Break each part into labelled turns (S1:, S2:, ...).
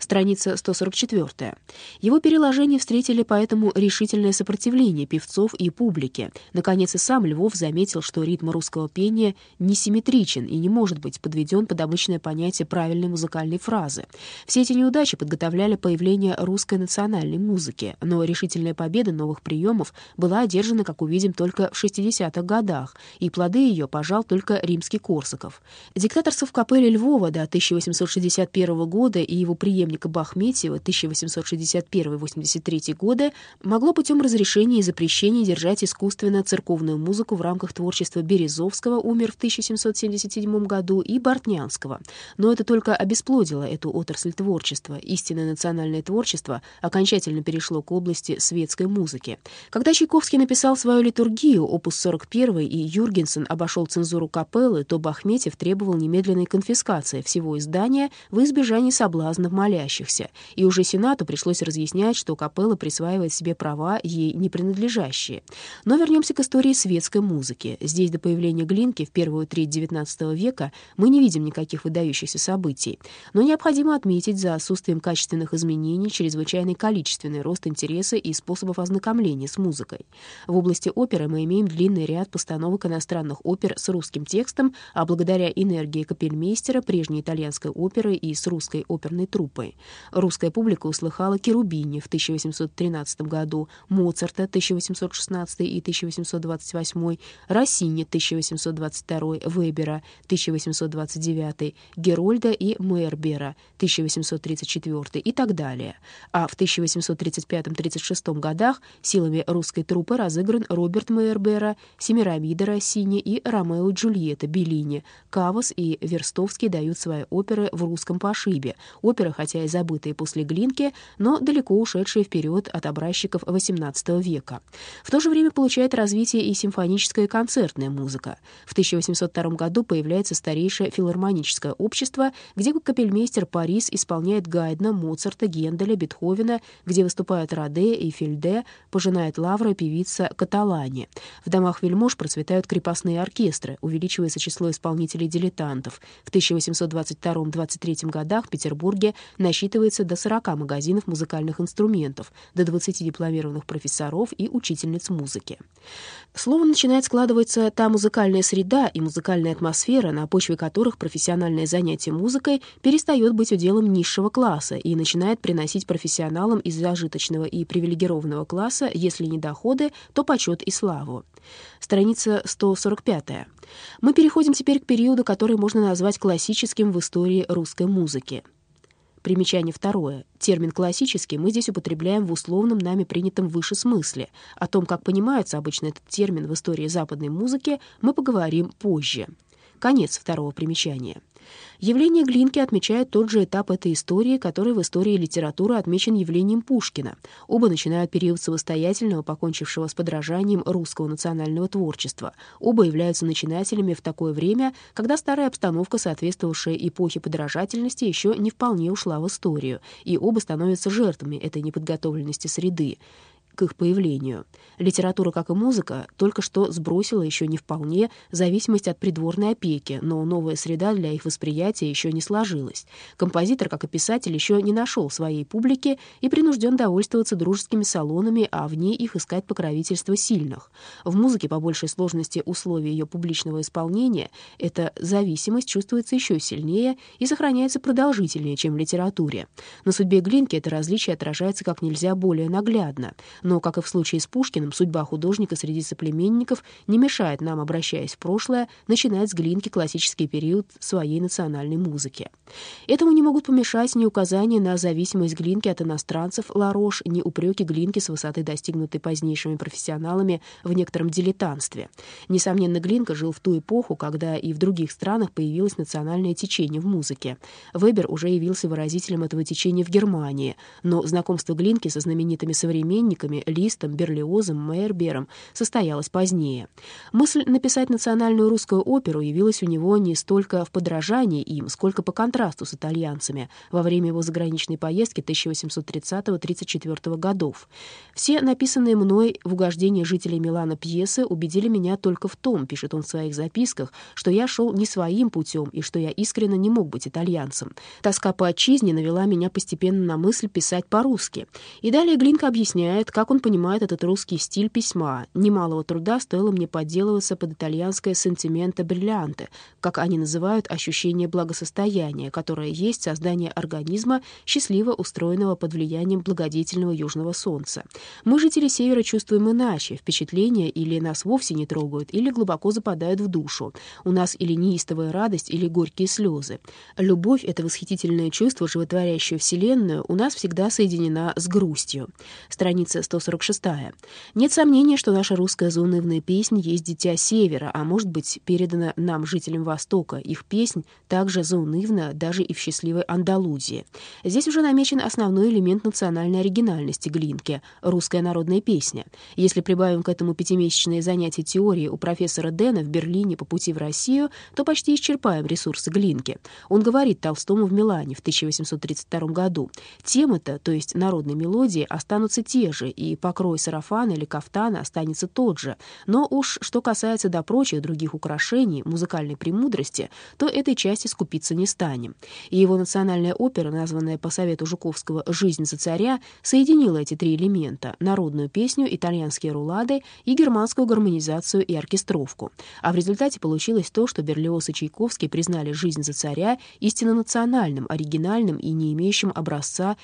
S1: Страница 144. Его переложения встретили поэтому решительное сопротивление певцов и публики. Наконец и сам Львов заметил, что ритм русского пения несимметричен и не может быть подведен под обычное понятие правильной музыкальной фразы. Все эти неудачи подготовляли появление русской национальной музыки, но решительная победа новых приемов была одержана, как увидим, только в 60-х годах, и плоды ее пожал только римский Корсаков. Диктаторство в Львова до 1861 года и его преемника Бахметьева 1861-83 годы могло путем разрешения и запрещения держать искусственно церковную музыку в рамках творчества Березовского, умер в 1777 году, и Бортнянского. Но это только обесплодило эту отрасль творчества. Истинное национальное творчество окончательно перешло к области светской музыки. Когда Чайковский написал свою литургию, опус 41, и Юргенсен обошел цензуру капеллы, то Бахметьев требовал немедленной конфискации всего издания в избежание соблазнов молящихся. И уже Сенату пришлось разъяснять, что капелла присваивает себе права, ей не принадлежащие. Но вернемся к истории светской музыки. Здесь до появления Глинки в первую треть XIX века мы не видим никаких выдающихся событий. Но необходимо отметить за отсутствием качественных изменений чрезвычайный количественный рост интереса и способов ознакомления с музыкой. В области оперы мы имеем длинный ряд постановок иностранных опер с русским текстом, а благодаря энергии капельмейстера прежней итальянской оперы и с русской оперной труппой. Русская публика услыхала Керубини в 1813 году, Моцарта 1816 и 1828, Россини 1822, Вебера 1829, Герольда и Мейербера 1834 и так далее. А в 1835-36 годах силами русской труппы разыгран Роберт Мейербера, Семирамида Россини и Ромео и Джульетта Беллини. Кавас и Верстовский дают свои оперы в русском пошибе. Оперы, хотя и забытые после Глинки, но далеко ушедшие вперед от образчиков XVIII века. В то же время получает развитие и симфоническая концертная музыка. В 1802 году появляется старейшее филармоническое общество, где капельмейстер Парис исполняет Гайдна, Моцарта, Генделя, Бетховена, где выступают Раде и Фильде, пожинает лавра певица Каталани. В домах вельмож процветают крепостные оркестры, увеличивается число исполнителей-дилетантов. В 1822-23 годах в Петербурге насчитывается до 40 магазинов музыкальных инструментов, до 20 дипломированных профессоров и учительниц музыки. Словом, начинает складываться та музыкальная среда и музыкальная атмосфера, на почве которых профессиональное занятие музыкой перестает быть уделом низшего класса и начинает приносить профессионалам из зажиточного и привилегированного класса, если не доходы, то почет и славу. Страница 145. Мы переходим теперь к периоду, который можно назвать классическим в истории русской музыки. Примечание второе. Термин «классический» мы здесь употребляем в условном нами принятом выше смысле. О том, как понимается обычно этот термин в истории западной музыки, мы поговорим позже. Конец второго примечания. Явление Глинки отмечает тот же этап этой истории, который в истории литературы отмечен явлением Пушкина. Оба начинают период самостоятельного, покончившего с подражанием русского национального творчества. Оба являются начинателями в такое время, когда старая обстановка, соответствовавшая эпохе подражательности, еще не вполне ушла в историю, и оба становятся жертвами этой неподготовленности среды к их появлению. Литература, как и музыка, только что сбросила еще не вполне зависимость от придворной опеки, но новая среда для их восприятия еще не сложилась. Композитор, как и писатель, еще не нашел своей публики и принужден довольствоваться дружескими салонами, а вне их искать покровительство сильных. В музыке по большей сложности условий ее публичного исполнения эта зависимость чувствуется еще сильнее и сохраняется продолжительнее, чем в литературе. На судьбе Глинки это различие отражается как нельзя более наглядно. Но, как и в случае с Пушкиным, судьба художника среди соплеменников не мешает нам, обращаясь в прошлое, начинать с Глинки классический период своей национальной музыки. Этому не могут помешать ни указания на зависимость Глинки от иностранцев Ларош, ни упреки Глинки с высоты, достигнутой позднейшими профессионалами в некотором дилетантстве. Несомненно, Глинка жил в ту эпоху, когда и в других странах появилось национальное течение в музыке. Вебер уже явился выразителем этого течения в Германии, но знакомство Глинки со знаменитыми современниками художниками Листом, Берлиозом, Мейербером состоялась позднее. Мысль написать национальную русскую оперу явилась у него не столько в подражании им, сколько по контрасту с итальянцами во время его заграничной поездки 1830-34 годов. Все написанные мной в угождении жителей Милана пьесы убедили меня только в том, пишет он в своих записках, что я шел не своим путем и что я искренне не мог быть итальянцем. Тоска по отчизне навела меня постепенно на мысль писать по-русски. И далее Глинка объясняет, как он понимает этот русский стиль письма. Немалого труда стоило мне подделываться под итальянское «сентимента бриллианте», как они называют ощущение благосостояния, которое есть создание организма, счастливо устроенного под влиянием благодетельного южного солнца. Мы, жители Севера, чувствуем иначе. Впечатления или нас вовсе не трогают, или глубоко западают в душу. У нас или неистовая радость, или горькие слезы. Любовь — это восхитительное чувство, животворящее Вселенную, у нас всегда соединена с грустью. Страница 146. Нет сомнения, что наша русская заунывная песня есть дитя Севера, а может быть, передана нам, жителям Востока. Их песнь также заунывна даже и в счастливой Андалузии. Здесь уже намечен основной элемент национальной оригинальности Глинки — русская народная песня. Если прибавим к этому пятимесячные занятия теории у профессора Дэна в Берлине по пути в Россию, то почти исчерпаем ресурсы Глинки. Он говорит Толстому в Милане в 1832 году. Темы-то, то есть народные мелодии, останутся те же, и покрой сарафана или кафтана останется тот же. Но уж что касается до прочих других украшений, музыкальной премудрости, то этой части скупиться не станем. И его национальная опера, названная по совету Жуковского «Жизнь за царя», соединила эти три элемента — народную песню, итальянские рулады и германскую гармонизацию и оркестровку. А в результате получилось то, что Берлиоз и Чайковский признали «Жизнь за царя» истинно национальным, оригинальным и не имеющим образца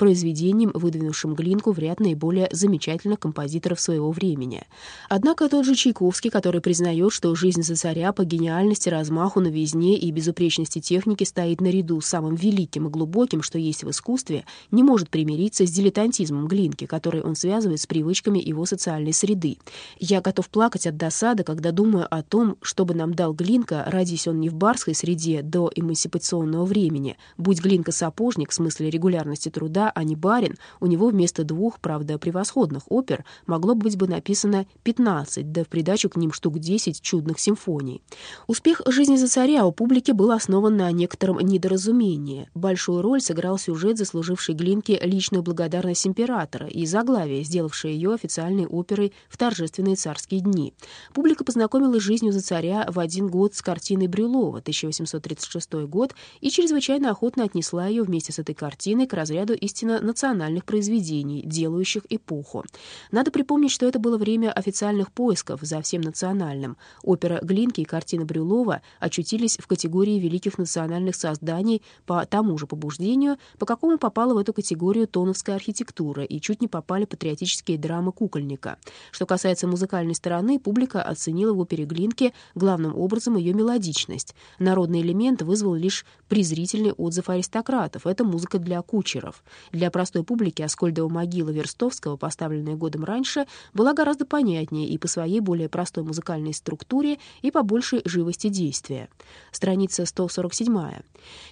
S1: произведением, выдвинувшим Глинку в ряд наиболее замечательных композиторов своего времени. Однако тот же Чайковский, который признает, что «Жизнь за царя» по гениальности, размаху, новизне и безупречности техники стоит наряду с самым великим и глубоким, что есть в искусстве, не может примириться с дилетантизмом Глинки, который он связывает с привычками его социальной среды. Я готов плакать от досады, когда думаю о том, что бы нам дал Глинка, родись он не в барской среде до эмансипационного времени, будь Глинка сапожник в смысле регулярности труда, а не барин, у него вместо двух, правда, превосходных опер могло быть бы написано 15, да в придачу к ним штук 10 чудных симфоний. Успех «Жизни за царя» у публики был основан на некотором недоразумении. Большую роль сыграл сюжет, заслуживший Глинке личную благодарность императора и заглавие, сделавшее ее официальной оперой в торжественные царские дни. Публика познакомилась с жизнью за царя в один год с картиной Брюлова, 1836 год, и чрезвычайно охотно отнесла ее вместе с этой картиной к разряду истинных истинно национальных произведений, делающих эпоху. Надо припомнить, что это было время официальных поисков за всем национальным. Опера Глинки и картина Брюлова очутились в категории великих национальных созданий по тому же побуждению, по какому попала в эту категорию тоновская архитектура и чуть не попали патриотические драмы кукольника. Что касается музыкальной стороны, публика оценила в опере Глинки главным образом ее мелодичность. Народный элемент вызвал лишь презрительный отзыв аристократов. Это музыка для кучеров. Для простой публики Аскольдова могила Верстовского, поставленная годом раньше, была гораздо понятнее и по своей более простой музыкальной структуре, и по большей живости действия. Страница 147.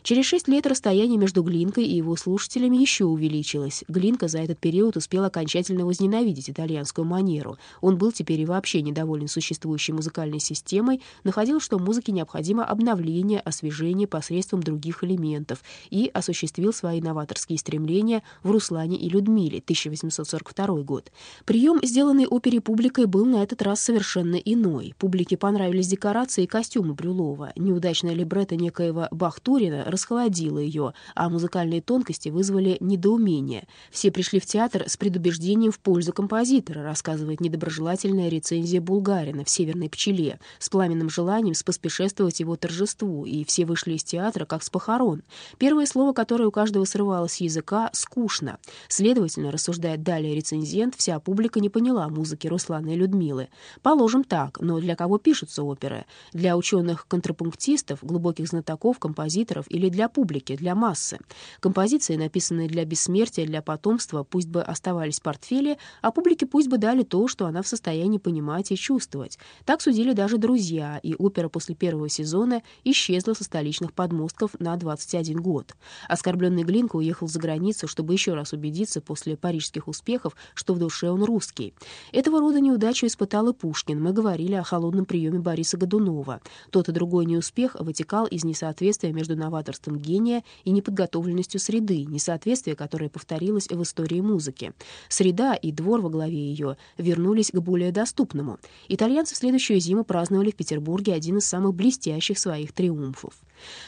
S1: Через шесть лет расстояние между Глинкой и его слушателями еще увеличилось. Глинка за этот период успел окончательно возненавидеть итальянскую манеру. Он был теперь и вообще недоволен существующей музыкальной системой, находил, что музыке необходимо обновление, освежение посредством других элементов и осуществил свои новаторские стремления представления в «Руслане и Людмиле» 1842 год. Прием, сделанный опере публикой, был на этот раз совершенно иной. Публике понравились декорации и костюмы Брюлова. Неудачная либретто некоего Бахтурина расхолодила ее, а музыкальные тонкости вызвали недоумение. Все пришли в театр с предубеждением в пользу композитора, рассказывает недоброжелательная рецензия Булгарина в «Северной пчеле», с пламенным желанием споспешествовать его торжеству, и все вышли из театра как с похорон. Первое слово, которое у каждого срывалось с языка, скучно. Следовательно, рассуждает далее рецензент, вся публика не поняла музыки Руслана и Людмилы. Положим так, но для кого пишутся оперы? Для ученых-контрапунктистов, глубоких знатоков, композиторов или для публики, для массы? Композиции, написанные для бессмертия, для потомства, пусть бы оставались в портфеле, а публике пусть бы дали то, что она в состоянии понимать и чувствовать. Так судили даже друзья, и опера после первого сезона исчезла со столичных подмостков на 21 год. Оскорбленный Глинка уехал за границу столицу, чтобы еще раз убедиться после парижских успехов, что в душе он русский. Этого рода неудачу испытал и Пушкин. Мы говорили о холодном приеме Бориса Годунова. Тот и другой неуспех вытекал из несоответствия между новаторством гения и неподготовленностью среды, несоответствие, которое повторилось в истории музыки. Среда и двор во главе ее вернулись к более доступному. Итальянцы в следующую зиму праздновали в Петербурге один из самых блестящих своих триумфов.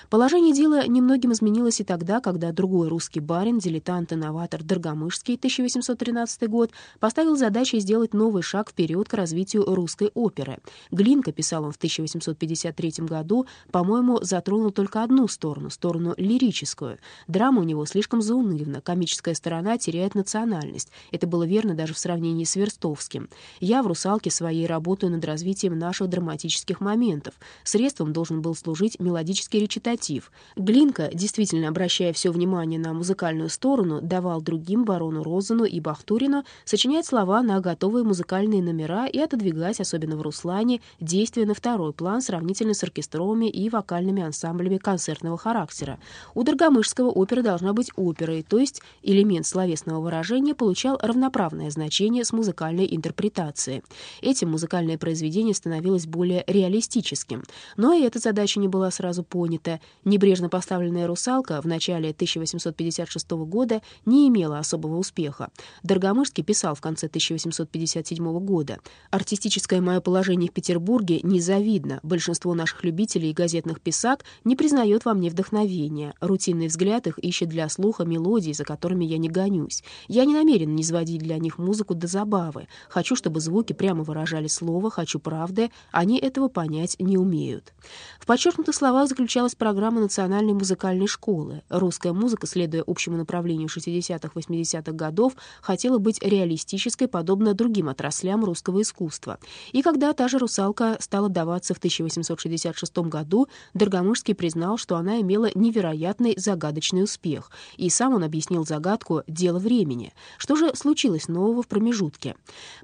S1: Положение дела немногим изменилось и тогда, когда другой русский барин, дилетант и новатор Доргомышский, 1813 год, поставил задачей сделать новый шаг вперед к развитию русской оперы. Глинка, писал он в 1853 году, по-моему, затронул только одну сторону, сторону лирическую. Драма у него слишком заунывна, комическая сторона теряет национальность. Это было верно даже в сравнении с Верстовским. Я в «Русалке» своей работаю над развитием наших драматических моментов. Средством должен был служить мелодический речитатив. Глинка, действительно обращая все внимание на музыкальную сторону, давал другим барону Розану и Бахтурину сочинять слова на готовые музыкальные номера и отодвигать, особенно в «Руслане», действия на второй план сравнительно с оркестровыми и вокальными ансамблями концертного характера. У Доргомышского опера должна быть оперой, то есть элемент словесного выражения получал равноправное значение с музыкальной интерпретацией. Этим музыкальное произведение становилось более реалистическим. Но и эта задача не была сразу понята. Небрежно поставленная «Русалка» в начале 1856 года не имела особого успеха. Доргомышский писал в конце 1857 года. «Артистическое мое положение в Петербурге незавидно. Большинство наших любителей и газетных писак не признает во мне вдохновения. Рутинный взгляд их ищет для слуха мелодий, за которыми я не гонюсь. Я не намерен низводить для них музыку до забавы. Хочу, чтобы звуки прямо выражали слово, хочу правды. Они этого понять не умеют». В подчеркнутых словах осуществлялась программа Национальной музыкальной школы. Русская музыка, следуя общему направлению 60-80-х годов, хотела быть реалистической, подобно другим отраслям русского искусства. И когда та же «Русалка» стала даваться в 1866 году, Доргомышский признал, что она имела невероятный загадочный успех. И сам он объяснил загадку «дело времени». Что же случилось нового в промежутке?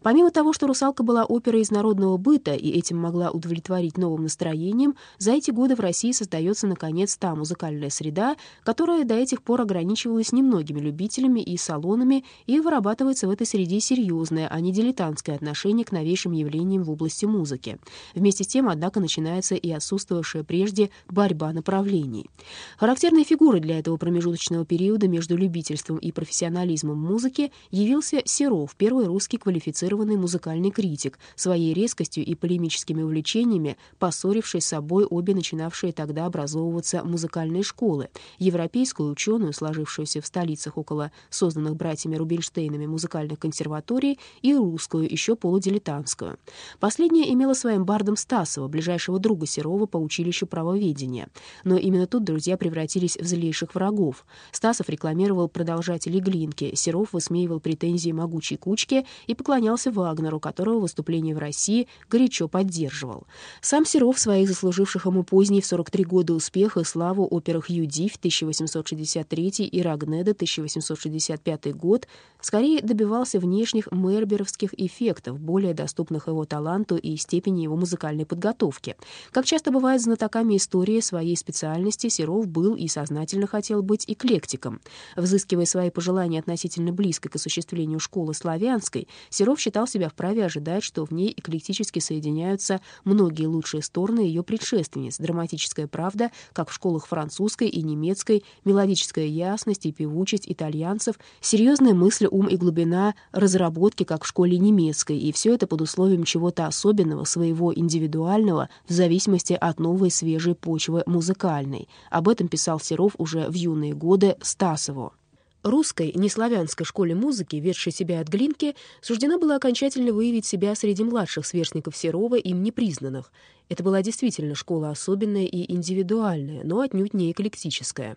S1: Помимо того, что «Русалка» была оперой из народного быта и этим могла удовлетворить новым настроением, за эти годы в России создается наконец, та музыкальная среда, которая до этих пор ограничивалась немногими любителями и салонами, и вырабатывается в этой среде серьезное, а не дилетантское отношение к новейшим явлениям в области музыки. Вместе с тем, однако, начинается и отсутствовавшая прежде борьба направлений. Характерной фигурой для этого промежуточного периода между любительством и профессионализмом музыки явился Серов, первый русский квалифицированный музыкальный критик, своей резкостью и полемическими увлечениями, поссоривший с собой обе начинавшие тогда образовываться музыкальные школы, европейскую ученую, сложившуюся в столицах около созданных братьями Рубинштейнами музыкальных консерваторий, и русскую, еще полудилетантскую. Последняя имела своим бардом Стасова, ближайшего друга Серова по училищу правоведения. Но именно тут друзья превратились в злейших врагов. Стасов рекламировал продолжателей Глинки, Серов высмеивал претензии могучей кучки и поклонялся Вагнеру, которого выступление в России горячо поддерживал. Сам Серов, своих заслуживших ему поздней в 43 года успеха и славу операх «Юдив» 1863 и «Рагнеда» 1865 год скорее добивался внешних мерберовских эффектов, более доступных его таланту и степени его музыкальной подготовки. Как часто бывает знатоками истории своей специальности, Серов был и сознательно хотел быть эклектиком. Взыскивая свои пожелания относительно близкой к осуществлению школы славянской, Серов считал себя вправе ожидать, что в ней эклектически соединяются многие лучшие стороны ее предшественниц, драматическая правда, как в школах французской и немецкой, мелодическая ясность и певучесть итальянцев, серьезная мысль, ум и глубина разработки, как в школе немецкой, и все это под условием чего-то особенного, своего индивидуального, в зависимости от новой свежей почвы музыкальной. Об этом писал Серов уже в юные годы Стасову. Русской, неславянской школе музыки, ведшей себя от Глинки, суждено было окончательно выявить себя среди младших сверстников Серова, им непризнанных. Это была действительно школа особенная и индивидуальная, но отнюдь не эклектическая.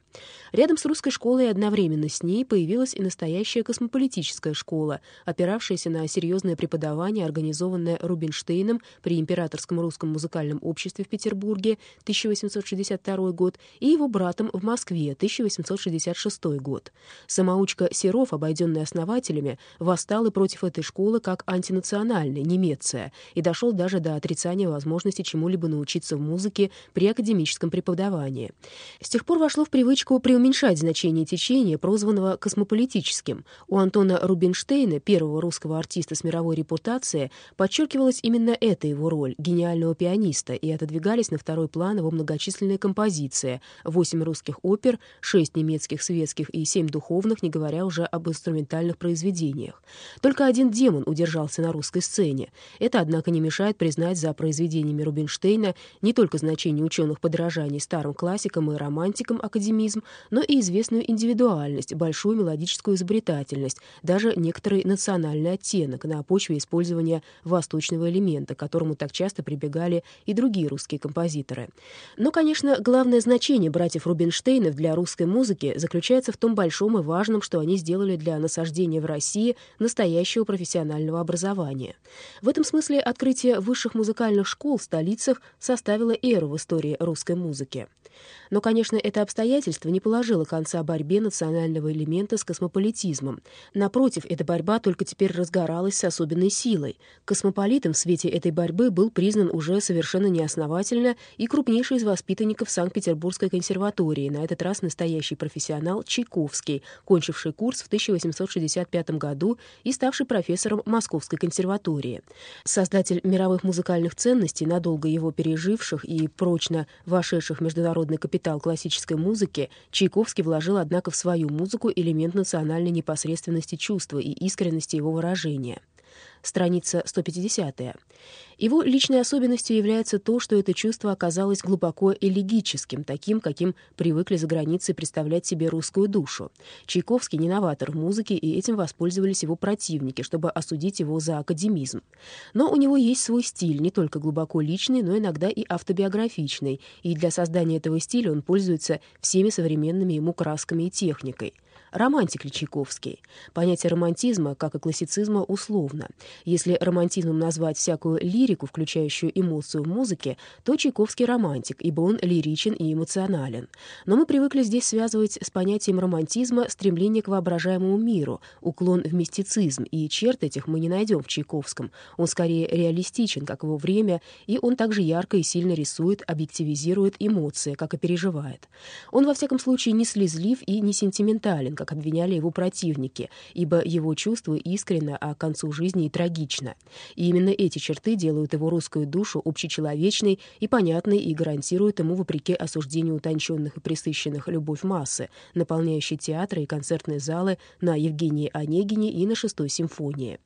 S1: Рядом с русской школой одновременно с ней появилась и настоящая космополитическая школа, опиравшаяся на серьезное преподавание, организованное Рубинштейном при Императорском русском музыкальном обществе в Петербурге 1862 год и его братом в Москве 1866 год. С Самоучка Серов, обойденный основателями, восстал и против этой школы как антинациональной, немецкая, и дошел даже до отрицания возможности чему-либо научиться в музыке при академическом преподавании. С тех пор вошло в привычку преуменьшать значение течения, прозванного космополитическим. У Антона Рубинштейна, первого русского артиста с мировой репутацией, подчеркивалась именно эта его роль, гениального пианиста, и отодвигались на второй план его многочисленные композиции — восемь русских опер, шесть немецких светских и семь духовных, не говоря уже об инструментальных произведениях. Только один демон удержался на русской сцене. Это, однако, не мешает признать за произведениями Рубинштейна не только значение ученых подражаний старым классикам и романтикам академизм, но и известную индивидуальность, большую мелодическую изобретательность, даже некоторый национальный оттенок на почве использования восточного элемента, к которому так часто прибегали и другие русские композиторы. Но, конечно, главное значение братьев Рубинштейнов для русской музыки заключается в том большом и важном, что они сделали для насаждения в России настоящего профессионального образования. В этом смысле открытие высших музыкальных школ в столицах составило эру в истории русской музыки. Но, конечно, это обстоятельство не положило конца борьбе национального элемента с космополитизмом. Напротив, эта борьба только теперь разгоралась с особенной силой. Космополитом в свете этой борьбы был признан уже совершенно неосновательно и крупнейший из воспитанников Санкт-Петербургской консерватории, на этот раз настоящий профессионал Чайковский, кончивший курс в 1865 году и ставший профессором Московской консерватории. Создатель мировых музыкальных ценностей, надолго его переживших и прочно вошедших в международный капитал классической музыки, Чайковский вложил, однако, в свою музыку элемент национальной непосредственности чувства и искренности его выражения страница 150. Его личной особенностью является то, что это чувство оказалось глубоко элегическим, таким, каким привыкли за границей представлять себе русскую душу. Чайковский не новатор в музыке, и этим воспользовались его противники, чтобы осудить его за академизм. Но у него есть свой стиль, не только глубоко личный, но иногда и автобиографичный, и для создания этого стиля он пользуется всеми современными ему красками и техникой романтик ли Чайковский. Понятие романтизма, как и классицизма, условно. Если романтизмом назвать всякую лирику, включающую эмоцию в музыке, то Чайковский романтик, ибо он лиричен и эмоционален. Но мы привыкли здесь связывать с понятием романтизма стремление к воображаемому миру, уклон в мистицизм, и черт этих мы не найдем в Чайковском. Он скорее реалистичен, как его время, и он также ярко и сильно рисует, объективизирует эмоции, как и переживает. Он, во всяком случае, не слезлив и не сентиментален, как обвиняли его противники, ибо его чувства искренно, а к концу жизни и трагично. И именно эти черты делают его русскую душу общечеловечной и понятной и гарантируют ему, вопреки осуждению утонченных и присыщенных любовь массы, наполняющей театры и концертные залы на Евгении Онегине и на Шестой симфонии.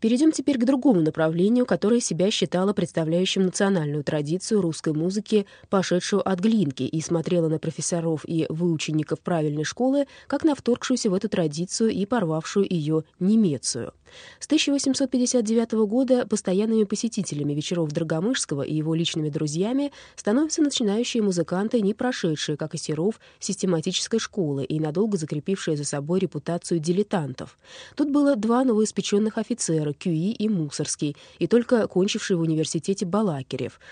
S1: Перейдем теперь к другому направлению, которое себя считало представляющим национальную традицию русской музыки, пошедшую от Глинки, и смотрела на профессоров и выучеников правильной школы, как на вторгшуюся в эту традицию и порвавшую ее немецию. С 1859 года постоянными посетителями вечеров Драгомышского и его личными друзьями становятся начинающие музыканты, не прошедшие, как и Серов, систематической школы и надолго закрепившие за собой репутацию дилетантов. Тут было два новоиспеченных офицера, Кюи и Мусорский, и только кончивший в университете Балакирев —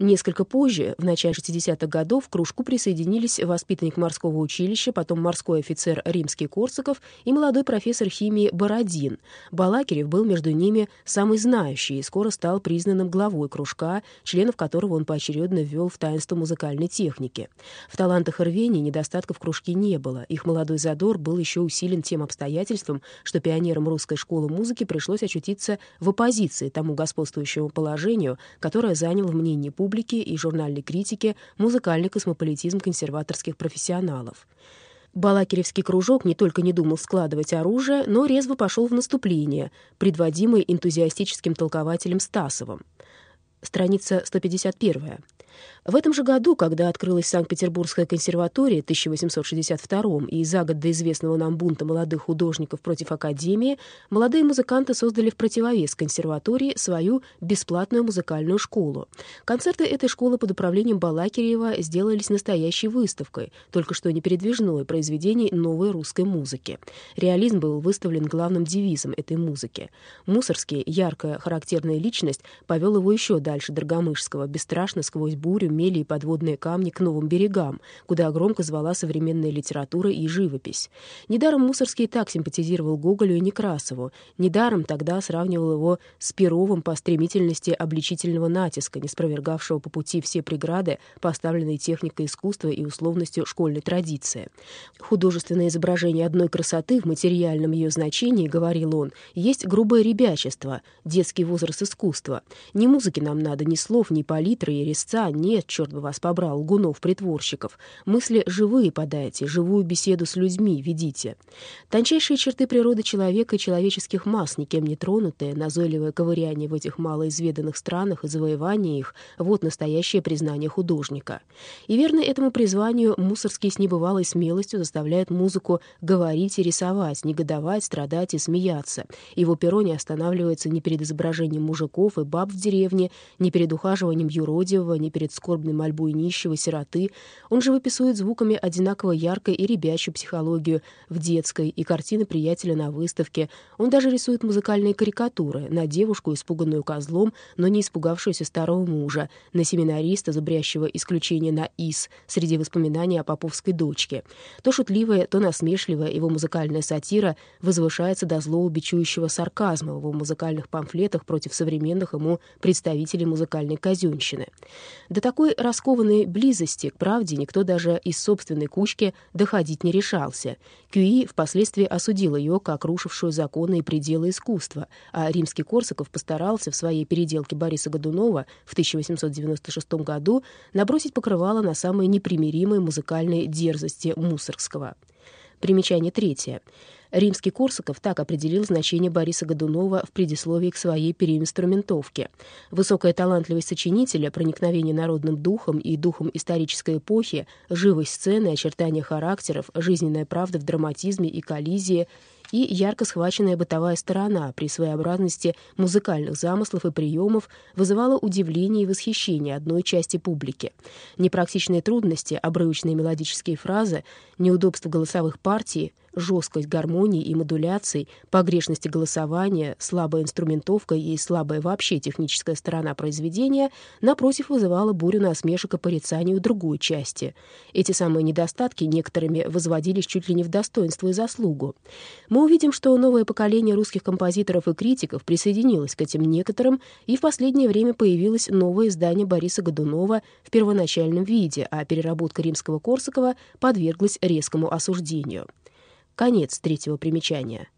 S1: Несколько позже, в начале 60-х годов, к кружку присоединились воспитанник морского училища, потом морской офицер римский Корсаков и молодой профессор химии Бородин. Балакирев был между ними самый знающий и скоро стал признанным главой кружка, членов которого он поочередно ввел в таинство музыкальной техники. В талантах и рвении недостатков в кружке не было. Их молодой задор был еще усилен тем обстоятельством, что пионерам русской школы музыки пришлось очутиться в оппозиции тому господствующему положению, которое занял в мнении публики и журнальной критики музыкальный космополитизм консерваторских профессионалов. Балакиревский кружок не только не думал складывать оружие, но резво пошел в наступление, предводимый энтузиастическим толкователем Стасовым. Страница 151. В этом же году, когда открылась Санкт-Петербургская консерватория в 1862 и за год до известного нам бунта молодых художников против Академии, молодые музыканты создали в противовес консерватории свою бесплатную музыкальную школу. Концерты этой школы под управлением Балакирева сделались настоящей выставкой, только что не передвижной, произведений новой русской музыки. Реализм был выставлен главным девизом этой музыки. Мусорский, яркая, характерная личность, повел его еще дальше Драгомышского, бесстрашно сквозь бурю мели и подводные камни к новым берегам, куда громко звала современная литература и живопись. Недаром Мусорский так симпатизировал Гоголю и Некрасову, недаром тогда сравнивал его с Перовым по стремительности обличительного натиска, не спровергавшего по пути все преграды, поставленные техникой искусства и условностью школьной традиции. Художественное изображение одной красоты в материальном ее значении, говорил он, есть грубое ребячество, детский возраст искусства. Ни музыки нам надо, ни слов, ни палитры и резца. Нет, черт бы вас побрал, лгунов-притворщиков. Мысли живые подайте, живую беседу с людьми ведите. Тончайшие черты природы человека и человеческих масс, никем не тронутые, назойливое ковыряние в этих малоизведанных странах и завоевание их — вот настоящее признание художника. И верно этому призванию Мусорский с небывалой смелостью заставляет музыку говорить и рисовать, негодовать, страдать и смеяться. Его перо не останавливается ни перед изображением мужиков и баб в деревне, ни перед ухаживанием юродивого, ни перед скорбной мольбой нищего, сироты. Он же выписывает звуками одинаково яркой и ребячью психологию в детской и картины приятеля на выставке. Он даже рисует музыкальные карикатуры на девушку, испуганную козлом, но не испугавшуюся старого мужа, на семинариста, зубрящего исключение на «ис» среди воспоминаний о поповской дочке. То шутливая, то насмешливая его музыкальная сатира возвышается до злого бичующего сарказма в его музыкальных памфлетах против современных ему представителей музыкальной казенщины. До такой раскованной близости к правде никто даже из собственной кучки доходить не решался. Кюи впоследствии осудил ее как рушившую законы и пределы искусства, а римский Корсаков постарался в своей переделке Бориса Годунова в 1896 году набросить покрывало на самые непримиримые музыкальные дерзости Мусоргского. Примечание третье. Римский Корсаков так определил значение Бориса Годунова в предисловии к своей переинструментовке. Высокая талантливость сочинителя, проникновение народным духом и духом исторической эпохи, живость сцены, очертания характеров, жизненная правда в драматизме и коллизии — и ярко схваченная бытовая сторона при своеобразности музыкальных замыслов и приемов вызывала удивление и восхищение одной части публики. Непрактичные трудности, обрывочные мелодические фразы, неудобства голосовых партий — жесткость гармонии и модуляций, погрешности голосования, слабая инструментовка и слабая вообще техническая сторона произведения, напротив, вызывала бурю насмешек и порицаний у другой части. Эти самые недостатки некоторыми возводились чуть ли не в достоинство и заслугу. Мы увидим, что новое поколение русских композиторов и критиков присоединилось к этим некоторым, и в последнее время появилось новое издание Бориса Годунова в первоначальном виде, а переработка римского Корсакова подверглась резкому осуждению. Конец третьего примечания.